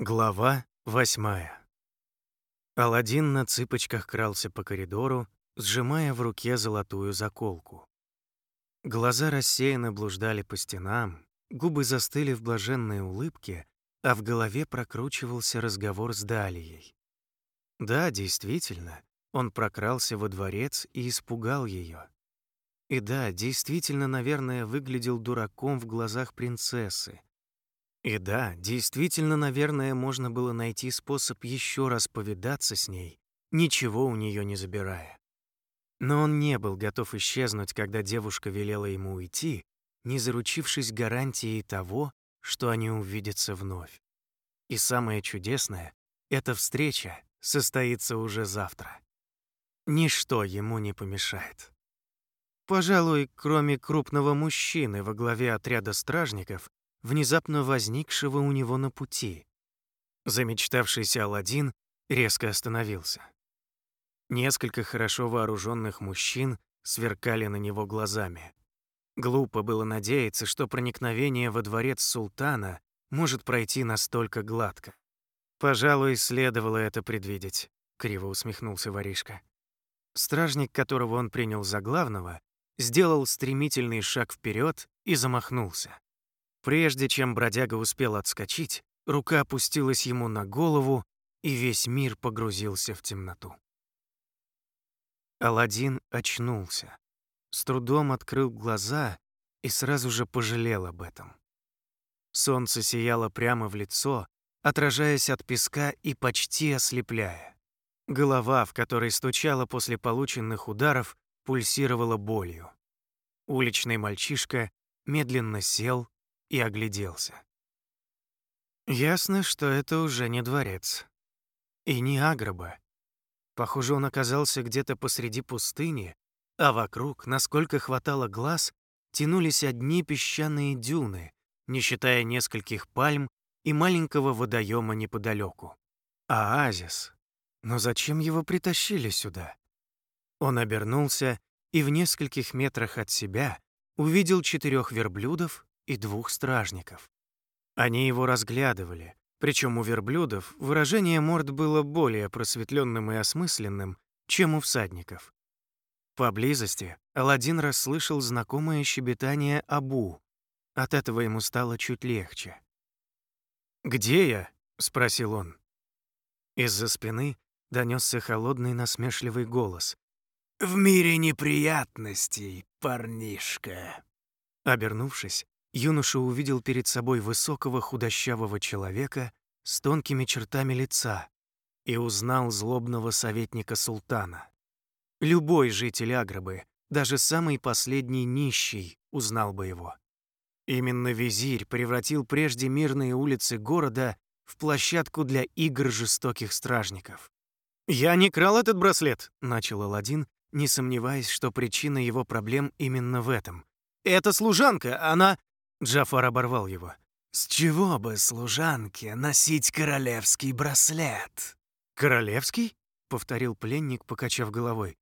Глава восьмая. Аладдин на цыпочках крался по коридору, сжимая в руке золотую заколку. Глаза рассеянно блуждали по стенам, губы застыли в блаженной улыбке, а в голове прокручивался разговор с Далией. Да, действительно, он прокрался во дворец и испугал ее. И да, действительно, наверное, выглядел дураком в глазах принцессы, и да, действительно, наверное, можно было найти способ еще раз повидаться с ней, ничего у нее не забирая. Но он не был готов исчезнуть, когда девушка велела ему уйти, не заручившись гарантией того, что они увидятся вновь. И самое чудесное — эта встреча состоится уже завтра. Ничто ему не помешает. Пожалуй, кроме крупного мужчины во главе отряда стражников, внезапно возникшего у него на пути. Замечтавшийся Аладдин резко остановился. Несколько хорошо вооруженных мужчин сверкали на него глазами. Глупо было надеяться, что проникновение во дворец султана может пройти настолько гладко. «Пожалуй, следовало это предвидеть», — криво усмехнулся воришка. Стражник, которого он принял за главного, сделал стремительный шаг вперед и замахнулся. Прежде чем бродяга успел отскочить, рука опустилась ему на голову, и весь мир погрузился в темноту. Аладдин очнулся, с трудом открыл глаза и сразу же пожалел об этом. Солнце сияло прямо в лицо, отражаясь от песка и почти ослепляя. Голова, в которой стучала после полученных ударов, пульсировала болью. Уличный мальчишка медленно сел и огляделся. Ясно, что это уже не дворец. И не Агроба. Похоже, он оказался где-то посреди пустыни, а вокруг, насколько хватало глаз, тянулись одни песчаные дюны, не считая нескольких пальм и маленького водоема неподалеку. Оазис. Но зачем его притащили сюда? Он обернулся и в нескольких метрах от себя увидел четырех верблюдов и двух стражников. Они его разглядывали, причем у верблюдов выражение морд было более просветленным и осмысленным, чем у всадников. Поблизости Аладдин расслышал знакомое щебетание Абу. От этого ему стало чуть легче. «Где я?» — спросил он. Из-за спины донесся холодный насмешливый голос. «В мире неприятностей, парнишка!» Обернувшись, юноша увидел перед собой высокого худощавого человека с тонкими чертами лица и узнал злобного советника султана. Любой житель Аграбы, даже самый последний нищий, узнал бы его. Именно визирь превратил прежде мирные улицы города в площадку для игр жестоких стражников. «Я не крал этот браслет», — начал Аладдин, не сомневаясь, что причина его проблем именно в этом. «Это служанка, она...» Джафар оборвал его. «С чего бы служанке носить королевский браслет?» «Королевский?» — повторил пленник, покачав головой.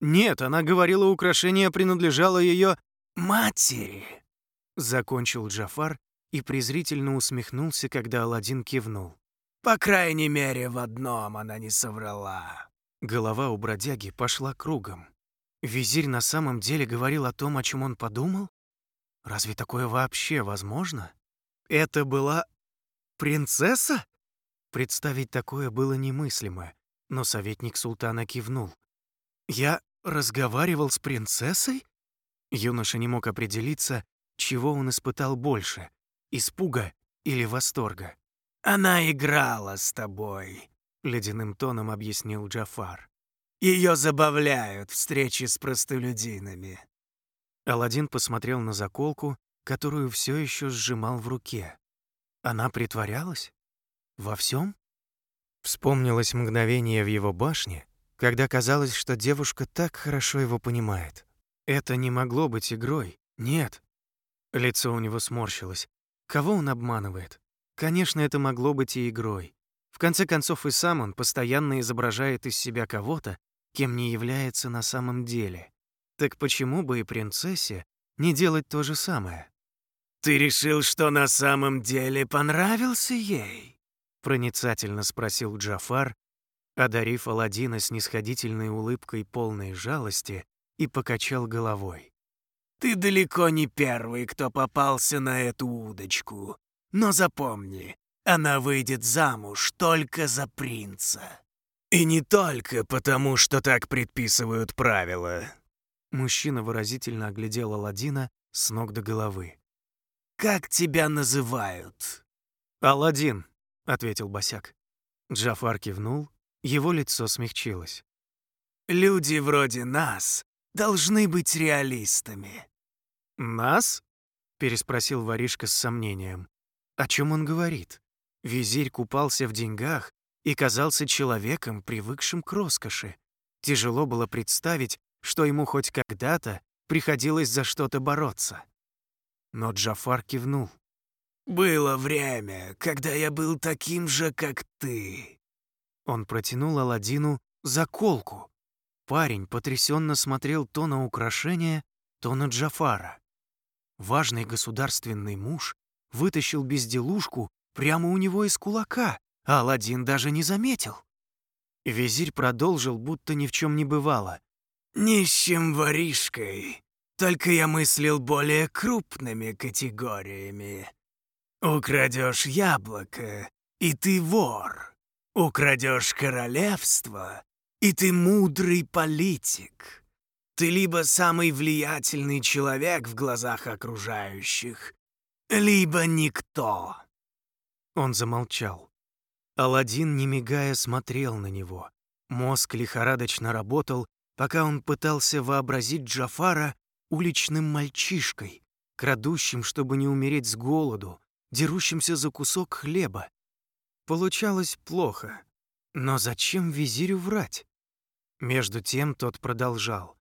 «Нет, она говорила, украшение принадлежало ее матери», — закончил Джафар и презрительно усмехнулся, когда Аладдин кивнул. «По крайней мере, в одном она не соврала». Голова у бродяги пошла кругом. Визирь на самом деле говорил о том, о чем он подумал? Разве такое вообще возможно? Это была принцесса? Представить такое было немыслимо, но советник султана кивнул. Я разговаривал с принцессой? Юноша не мог определиться, чего он испытал больше — испуга или восторга. «Она играла с тобой», — ледяным тоном объяснил Джафар. «Ее забавляют встречи с простолюдинами. Аладдин посмотрел на заколку, которую все еще сжимал в руке. Она притворялась? Во всем? Вспомнилось мгновение в его башне, когда казалось, что девушка так хорошо его понимает. Это не могло быть игрой. Нет. Лицо у него сморщилось. Кого он обманывает? Конечно, это могло быть и игрой. В конце концов, и сам он постоянно изображает из себя кого-то, кем не является на самом деле. Так почему бы и принцессе не делать то же самое? «Ты решил, что на самом деле понравился ей?» Проницательно спросил Джафар, одарив Аладдина снисходительной улыбкой полной жалости и покачал головой. «Ты далеко не первый, кто попался на эту удочку. Но запомни, она выйдет замуж только за принца. И не только потому, что так предписывают правила». Мужчина выразительно оглядел Аладдина с ног до головы. «Как тебя называют?» «Аладдин», — ответил Босяк. Джафар кивнул, его лицо смягчилось. «Люди вроде нас должны быть реалистами». «Нас?» — переспросил воришка с сомнением. «О чем он говорит? Визирь купался в деньгах и казался человеком, привыкшим к роскоши. Тяжело было представить, что ему хоть когда-то приходилось за что-то бороться. Но Джафар кивнул. «Было время, когда я был таким же, как ты». Он протянул Аладдину заколку. Парень потрясенно смотрел то на украшение, то на Джафара. Важный государственный муж вытащил безделушку прямо у него из кулака, а Аладдин даже не заметил. Визирь продолжил, будто ни в чем не бывало. «Нищим воришкой, только я мыслил более крупными категориями. Украдешь яблоко, и ты вор. Украдешь королевство, и ты мудрый политик. Ты либо самый влиятельный человек в глазах окружающих, либо никто». Он замолчал. Аладдин, не мигая, смотрел на него. Мозг лихорадочно работал, пока он пытался вообразить Джафара уличным мальчишкой, крадущим, чтобы не умереть с голоду, дерущимся за кусок хлеба. Получалось плохо. Но зачем визирю врать? Между тем тот продолжал.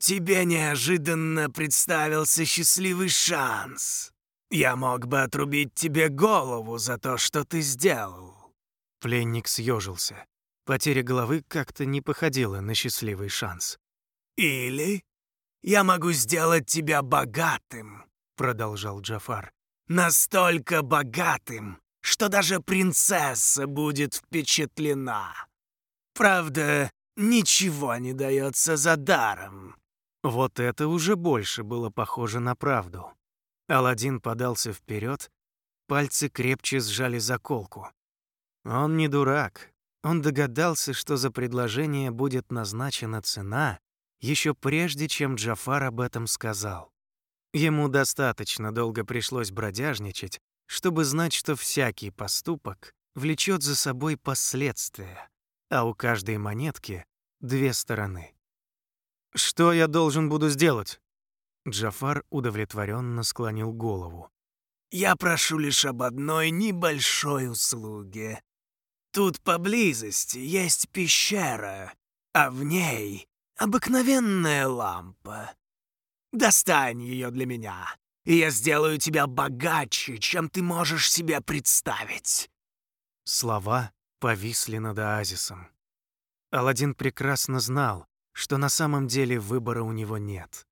Тебе неожиданно представился счастливый шанс. Я мог бы отрубить тебе голову за то, что ты сделал». Пленник съежился. Потеря головы как-то не походила на счастливый шанс. «Или я могу сделать тебя богатым», — продолжал Джафар. «Настолько богатым, что даже принцесса будет впечатлена. Правда, ничего не дается за даром. Вот это уже больше было похоже на правду. Аладдин подался вперед, пальцы крепче сжали заколку. Он не дурак. Он догадался, что за предложение будет назначена цена еще прежде, чем Джафар об этом сказал. Ему достаточно долго пришлось бродяжничать, чтобы знать, что всякий поступок влечет за собой последствия, а у каждой монетки две стороны. «Что я должен буду сделать?» Джафар удовлетворенно склонил голову. «Я прошу лишь об одной небольшой услуге. Тут поблизости есть пещера, а в ней обыкновенная лампа. Достань ее для меня, и я сделаю тебя богаче, чем ты можешь себе представить». Слова повисли над оазисом. Аладдин прекрасно знал, что на самом деле выбора у него нет.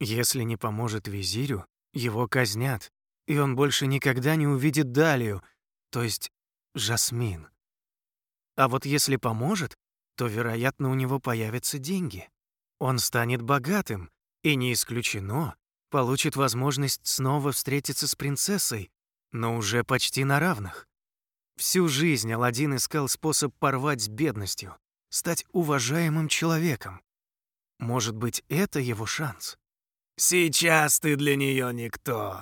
Если не поможет визирю, его казнят, и он больше никогда не увидит Далию, то есть Жасмин. А вот если поможет, то, вероятно, у него появятся деньги. Он станет богатым, и не исключено, получит возможность снова встретиться с принцессой, но уже почти на равных. Всю жизнь Аладдин искал способ порвать с бедностью, стать уважаемым человеком. Может быть, это его шанс? «Сейчас ты для нее никто,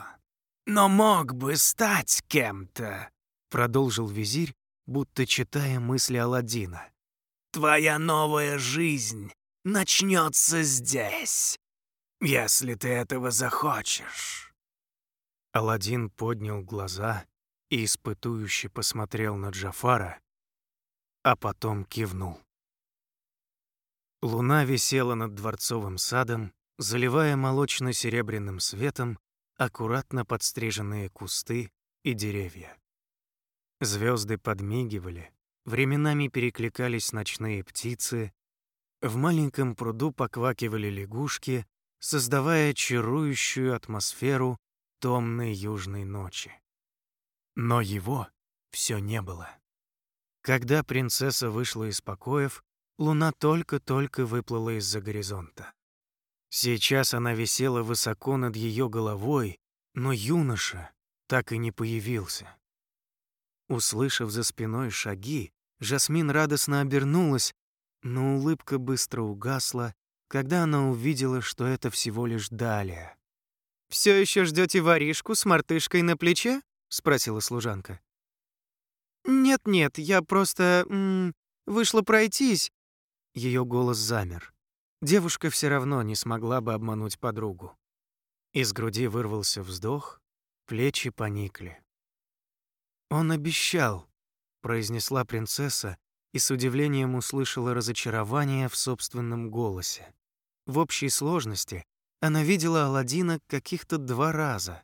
но мог бы стать кем-то», продолжил визирь, будто читая мысли Аладдина. «Твоя новая жизнь начнется здесь, если ты этого захочешь». Аладдин поднял глаза и испытующе посмотрел на Джафара, а потом кивнул. Луна висела над дворцовым садом, заливая молочно-серебряным светом аккуратно подстриженные кусты и деревья. Звезды подмигивали, временами перекликались ночные птицы, в маленьком пруду поквакивали лягушки, создавая чарующую атмосферу томной южной ночи. Но его все не было. Когда принцесса вышла из покоев, луна только-только выплыла из-за горизонта. Сейчас она висела высоко над ее головой, но юноша так и не появился. Услышав за спиной шаги, Жасмин радостно обернулась, но улыбка быстро угасла, когда она увидела, что это всего лишь Далия. «Все еще ждете воришку с мартышкой на плече?» — спросила служанка. «Нет-нет, я просто... М -м, вышла пройтись». Ее голос замер. Девушка все равно не смогла бы обмануть подругу. Из груди вырвался вздох, плечи поникли. «Он обещал», — произнесла принцесса и с удивлением услышала разочарование в собственном голосе. В общей сложности она видела Аладдина каких-то два раза.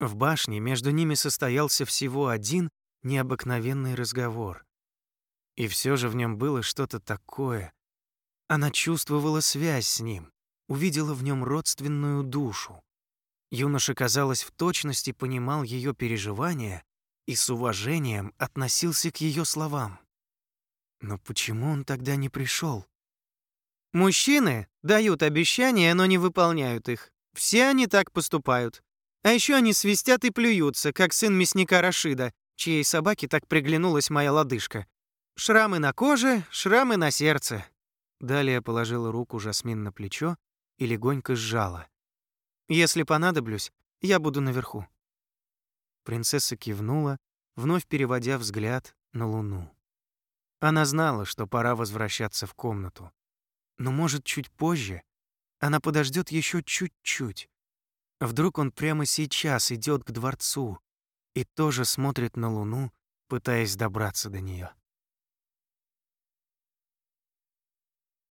В башне между ними состоялся всего один необыкновенный разговор. И все же в нем было что-то такое. Она чувствовала связь с ним, увидела в нем родственную душу. Юноша, казалось, в точности понимал ее переживания и с уважением относился к ее словам. Но почему он тогда не пришел? Мужчины дают обещания, но не выполняют их. Все они так поступают. А еще они свистят и плюются, как сын мясника Рашида, чьей собаке так приглянулась моя лодыжка. Шрамы на коже, шрамы на сердце. Далее положила руку Жасмин на плечо и легонько сжала. Если понадоблюсь, я буду наверху. Принцесса кивнула, вновь переводя взгляд на луну. Она знала, что пора возвращаться в комнату. Но, может, чуть позже она подождет еще чуть-чуть. Вдруг он прямо сейчас идет к дворцу и тоже смотрит на луну, пытаясь добраться до нее.